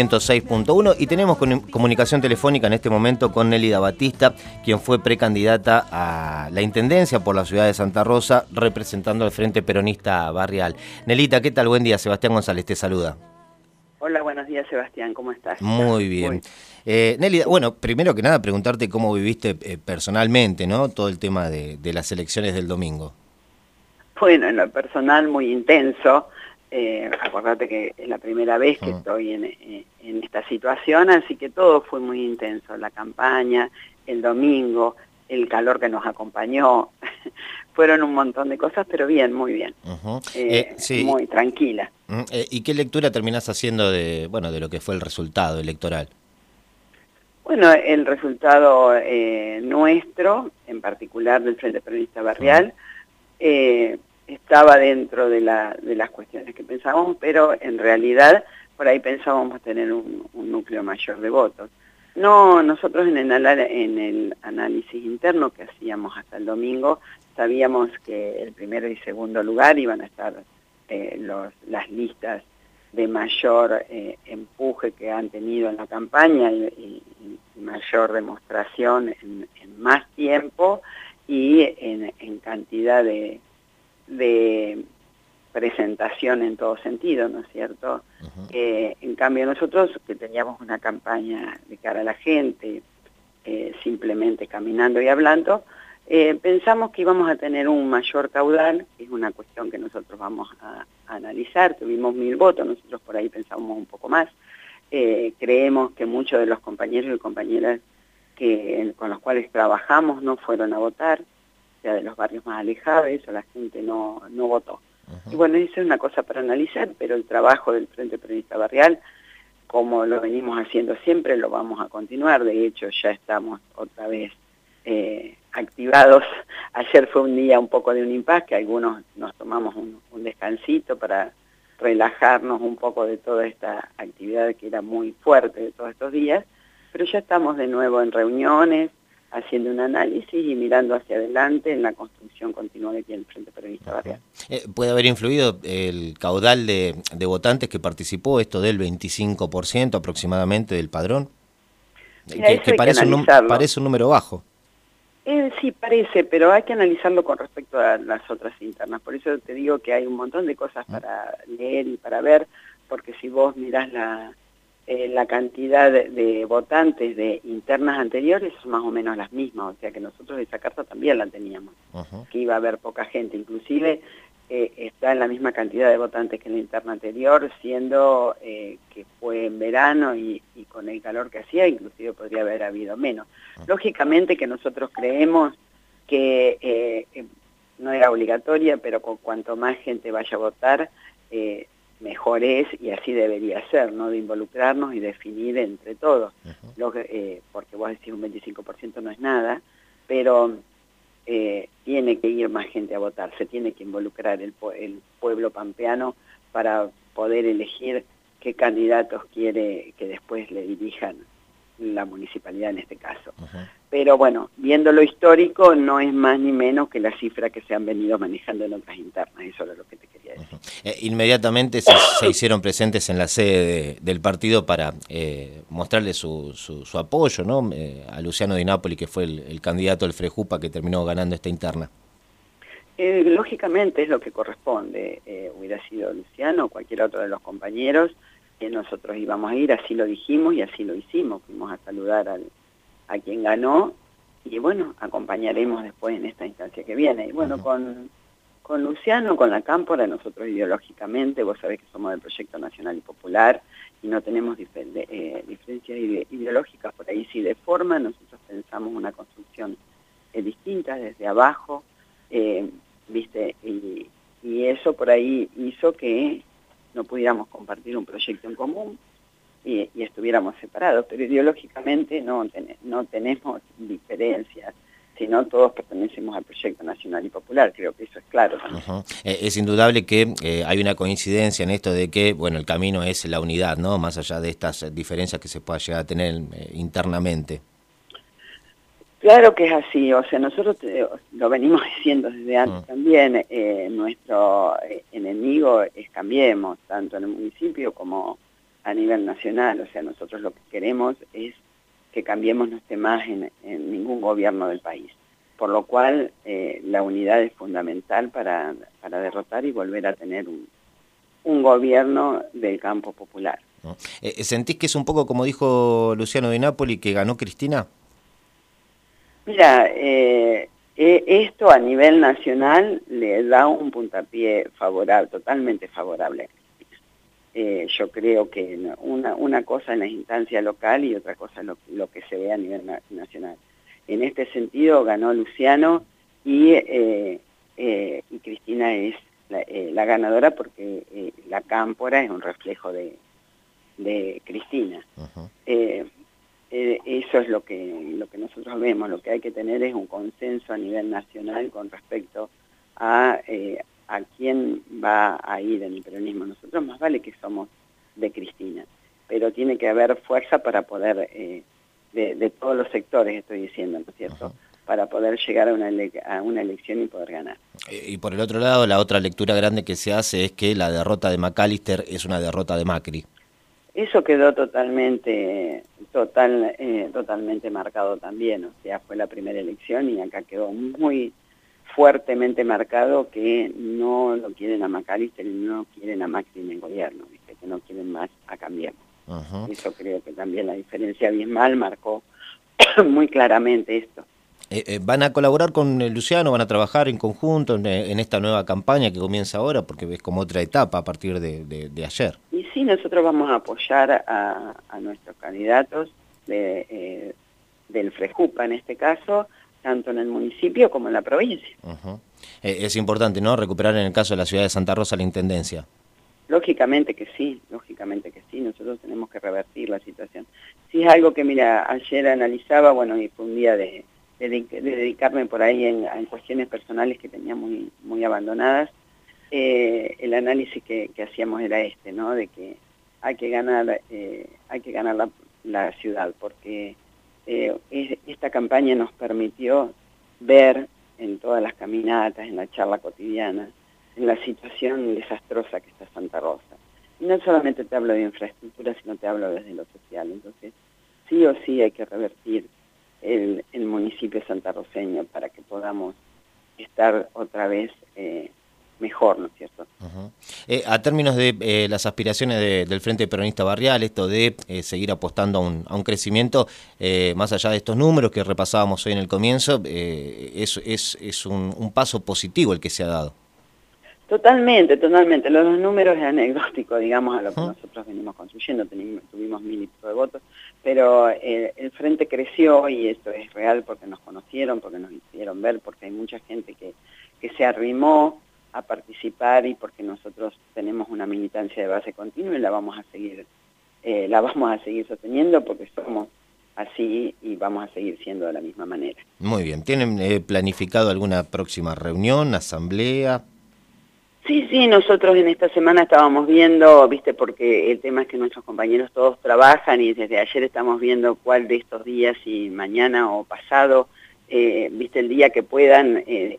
106.1 y tenemos comunicación telefónica en este momento con Nelida Batista, quien fue precandidata a la Intendencia por la ciudad de Santa Rosa, representando al Frente Peronista Barrial. Nelita, ¿qué tal? Buen día, Sebastián González te saluda. Hola, buenos días Sebastián, ¿cómo estás? Muy bien. Eh, Nelida, bueno, primero que nada preguntarte cómo viviste eh, personalmente, ¿no? Todo el tema de, de las elecciones del domingo. Bueno, en lo personal muy intenso, eh, acordate que es la primera vez que ah. estoy eh, en, esta situación, así que todo fue muy intenso, la campaña, el domingo, el calor que nos acompañó, fueron un montón de cosas, pero bien, muy bien, eh, muy tranquila. Mm, ¿Y qué lectura terminás haciendo de, bueno, de lo que fue el resultado electoral? Bueno, el resultado nuestro, en particular del Frente Peronista Barrial, estaba dentro de, la, de las cuestiones que pensábamos, pero en realidad por ahí pensábamos tener un, núcleo mayor de votos. No, nosotros en el, en análisis interno que hacíamos hasta el domingo, sabíamos que el primero y segundo lugar iban a estar eh, las listas de mayor eh, empuje que han tenido en la campaña y, mayor demostración en, más tiempo y en cantidad de, de presentación en todo sentido, ¿no es cierto? Eh, en cambio nosotros que teníamos una campaña de cara a la gente, eh, simplemente caminando y hablando, eh, pensamos que íbamos a tener un mayor caudal, que es una cuestión que nosotros vamos a, analizar, tuvimos mil votos, nosotros por ahí pensamos un poco más, creemos que muchos de los compañeros y compañeras que, con los cuales trabajamos no fueron a votar, sea de los barrios más alejados, eso la gente no, no votó. Y bueno, eso es una cosa para analizar, pero el trabajo del Frente Periodista Barrial, como lo venimos haciendo siempre, lo vamos a continuar. De hecho, ya estamos otra vez eh, activados. Ayer fue un día un poco de un impas, que algunos nos tomamos un, un descansito para relajarnos un poco de toda esta actividad que era muy fuerte de todos estos días, pero ya estamos de nuevo en reuniones, haciendo un análisis y mirando hacia adelante en la construcción continua que tiene el Frente Peronista Barrial. Eh, ¿Puede haber influido el caudal de, votantes que participó, esto del 25% aproximadamente del padrón? que, parece, un, parece un número bajo. Eh, sí, parece, pero hay que analizarlo con respecto a las otras internas. Por eso te digo que hay un montón de cosas para leer y para ver, porque si vos mirás la, eh, la cantidad de, votantes de internas anteriores son más o menos las mismas, o sea que nosotros esa carta también la teníamos, que iba a haber poca gente, inclusive eh, está en la misma cantidad de votantes que en la interna anterior, siendo eh, que fue en verano y, con el calor que hacía, inclusive podría haber habido menos. Lógicamente que nosotros creemos que no era obligatoria, pero con cuanto más gente vaya a votar, mejor es y así debería ser, ¿no? De involucrarnos y definir entre todos, lo que, eh, porque vos decís un 25% no es nada, pero eh, tiene que ir más gente a votar, se tiene que involucrar el, el pueblo pampeano para poder elegir qué candidatos quiere que después le dirijan la municipalidad en este caso. Pero bueno, viendo lo histórico, no es más ni menos que la cifra que se han venido manejando en otras internas, eso es lo que te quería inmediatamente se, hicieron presentes en la sede del partido para eh, mostrarle su, su, apoyo ¿no? Eh, a Luciano Di Napoli, que fue el, candidato del Frejupa que terminó ganando esta interna. lógicamente es lo que corresponde, hubiera sido Luciano o cualquier otro de los compañeros, que nosotros íbamos a ir, así lo dijimos y así lo hicimos, fuimos a saludar al, a quien ganó y bueno, acompañaremos después en esta instancia que viene. Y bueno, con, con Luciano, con la Cámpora, nosotros ideológicamente, vos sabés que somos del Proyecto Nacional y Popular y no tenemos eh, diferencias ideológicas. Por ahí, sí de forma, nosotros pensamos una construcción eh, distinta desde abajo, eh, y eso por ahí hizo que no pudiéramos compartir un proyecto en común y, estuviéramos separados, pero ideológicamente no, no tenemos diferencias sino todos pertenecemos al proyecto nacional y popular, creo que eso es claro. Eh, es indudable que eh, hay una coincidencia en esto de que, bueno, el camino es la unidad, ¿no? Más allá de estas diferencias que se pueda llegar a tener eh, internamente. Claro que es así, o sea, nosotros lo venimos diciendo desde antes también, nuestro enemigo es Cambiemos, tanto en el municipio como a nivel nacional. O sea, nosotros lo que queremos es que Cambiemos no esté más en, ningún gobierno del país. Por lo cual, eh, la unidad es fundamental para, para, derrotar y volver a tener un, un gobierno del campo popular. Eh, ¿Sentís que es un poco como dijo Luciano de Napoli, que ganó Cristina? Mira, eh, esto a nivel nacional le da un puntapié favorable, totalmente favorable eh, yo creo que una, una cosa en la instancia local y otra cosa lo, lo que se ve a nivel nacional. En este sentido ganó Luciano y, eh, eh, y Cristina es la, ganadora porque la cámpora es un reflejo de, de Cristina. eso es lo que, lo que nosotros vemos, lo que hay que tener es un consenso a nivel nacional con respecto a, a quién va a ir en el peronismo. Nosotros más vale que somos de Cristina, pero tiene que haber fuerza para poder, eh, de, todos los sectores estoy diciendo, ¿no es cierto?, para poder llegar a una, a una elección y poder ganar. Y por el otro lado, la otra lectura grande que se hace es que la derrota de McAllister es una derrota de Macri. Eso quedó totalmente, total, eh, totalmente marcado también, o sea, fue la primera elección y acá quedó muy fuertemente marcado que no lo quieren a Macalister y no quieren a Macri en el gobierno, que no quieren más a cambiar. Eso creo que también la diferencia abismal marcó muy claramente esto. Eh, eh, ¿Van a colaborar con Luciano? ¿Van a trabajar en conjunto en, esta nueva campaña que comienza ahora? Porque ves como otra etapa a partir de, ayer. Y sí, nosotros vamos a apoyar a, nuestros candidatos de, eh, del Frejupa en este caso, tanto en el municipio como en la provincia. Eh, es importante, ¿no?, recuperar en el caso de la ciudad de Santa Rosa la Intendencia. Lógicamente que sí, lógicamente que sí, nosotros tenemos que revertir la situación. Si es algo que, mira, ayer analizaba, bueno, y fue un día de, dedicarme por ahí en, cuestiones personales que tenía muy, muy abandonadas, eh, el análisis que, hacíamos era este, ¿no?, de que hay que ganar, eh, hay que ganar la, la ciudad, porque eh, esta campaña nos permitió ver en todas las caminatas, en la charla cotidiana, en la situación desastrosa que está Santa Rosa. No solamente te hablo de infraestructura, sino te hablo desde lo social. Entonces, sí o sí hay que revertir el, municipio santarroseño para que podamos estar otra vez eh, mejor, ¿no es cierto? Eh, a términos de eh, las aspiraciones del Frente Peronista Barrial, esto de eh, seguir apostando a un, a un crecimiento, más allá de estos números que repasábamos hoy en el comienzo, es, es, es un, paso positivo el que se ha dado. Totalmente, totalmente. Los, números es anecdótico, digamos, a lo que nosotros venimos construyendo. tuvimos mil y pico de votos, pero el Frente creció y esto es real porque nos conocieron, porque nos hicieron ver, porque hay mucha gente que, que se arrimó a participar y porque nosotros tenemos una militancia de base continua y la vamos a seguir, eh, la vamos a seguir sosteniendo porque somos así y vamos a seguir siendo de la misma manera. Muy bien, ¿tienen eh, planificado alguna próxima reunión, asamblea? Sí, sí, nosotros en esta semana estábamos viendo, viste, porque el tema es que nuestros compañeros todos trabajan y desde ayer estamos viendo cuál de estos días, si mañana o pasado, eh, viste, el día que puedan, eh,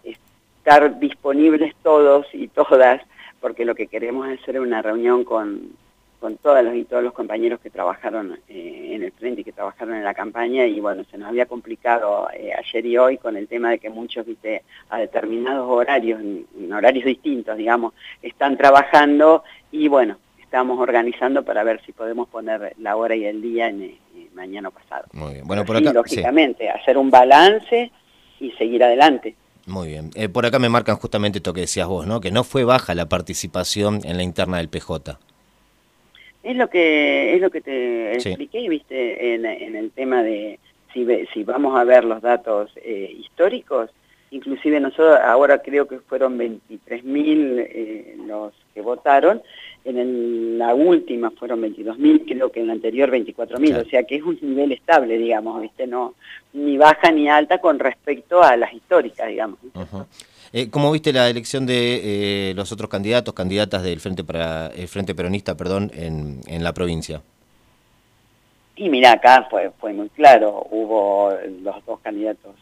estar disponibles todos y todas, porque lo que queremos es hacer una reunión con, con todas los y todos los compañeros que trabajaron eh, en el frente y que trabajaron en la campaña y bueno, se nos había complicado eh, ayer y hoy con el tema de que muchos, viste, a determinados horarios, en, horarios distintos, digamos, están trabajando y bueno, estamos organizando para ver si podemos poner la hora y el día en, eh, mañana pasado. Muy bien, bueno, por acá... lógicamente, hacer un balance y seguir adelante. Muy bien. Eh, por acá me marcan justamente esto que decías vos, ¿no? Que no fue baja la participación en la interna del PJ. Es lo que es lo que te expliqué, viste, en, el tema de si, si vamos a ver los datos eh, históricos, inclusive nosotros ahora creo que fueron 23.000 eh, los que votaron, en la última fueron 22.000, creo que en la anterior 24.000, o sea que es un nivel estable, digamos, ¿viste? No, ni baja ni alta con respecto a las históricas, digamos. Eh, ¿Cómo viste la elección de eh, los otros candidatos, candidatas del Frente para el Frente Peronista, perdón, en, en la provincia? Y mira, acá fue, fue muy claro, hubo los dos candidatos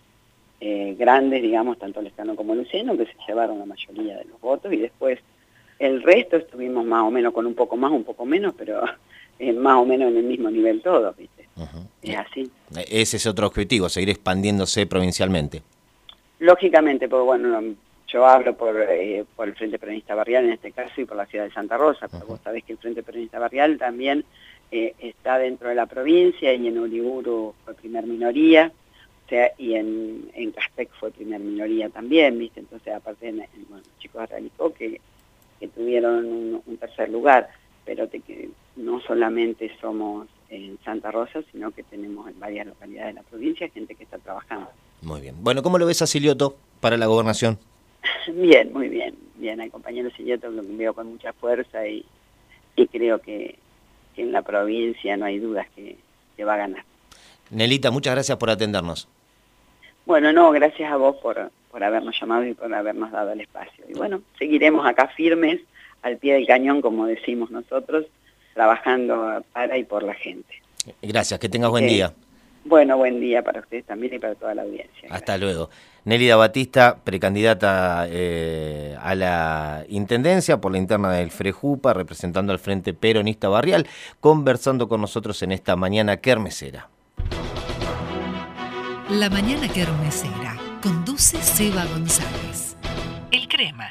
eh, grandes, digamos, tanto Lescano como Luciano, que se llevaron la mayoría de los votos y después el resto estuvimos más o menos con un poco más, un poco menos, pero eh, más o menos en el mismo nivel todos, ¿viste? Es así. Ese es otro objetivo, seguir expandiéndose provincialmente. Lógicamente, porque bueno, yo hablo por, eh, por el Frente Peronista Barrial en este caso y por la ciudad de Santa Rosa, pero vos sabés que el Frente Peronista Barrial también eh, está dentro de la provincia y en Uriburu fue primer minoría, o sea, y en, en Castec fue primer minoría también, ¿viste? Entonces, aparte, en, bueno, los chicos de que, que tuvieron un, tercer lugar, pero que no solamente somos en Santa Rosa, sino que tenemos en varias localidades de la provincia gente que está trabajando. Muy bien. Bueno, ¿cómo lo ves a Silioto para la gobernación? Bien, muy bien. Bien, al compañero Silioto lo veo con mucha fuerza y, y creo que, en la provincia no hay dudas que, que va a ganar. Nelita, muchas gracias por atendernos. Bueno, no, gracias a vos por, por habernos llamado y por habernos dado el espacio. Y bueno, seguiremos acá firmes, al pie del cañón, como decimos nosotros, trabajando para y por la gente. Gracias, que tengas buen eh, día. Bueno, buen día para ustedes también y para toda la audiencia. Hasta luego. Nélida Batista, precandidata eh, a la Intendencia por la interna del Frejupa, representando al Frente Peronista Barrial, conversando con nosotros en esta mañana kermesera. La mañana carnicera. Conduce Seba González. El crema.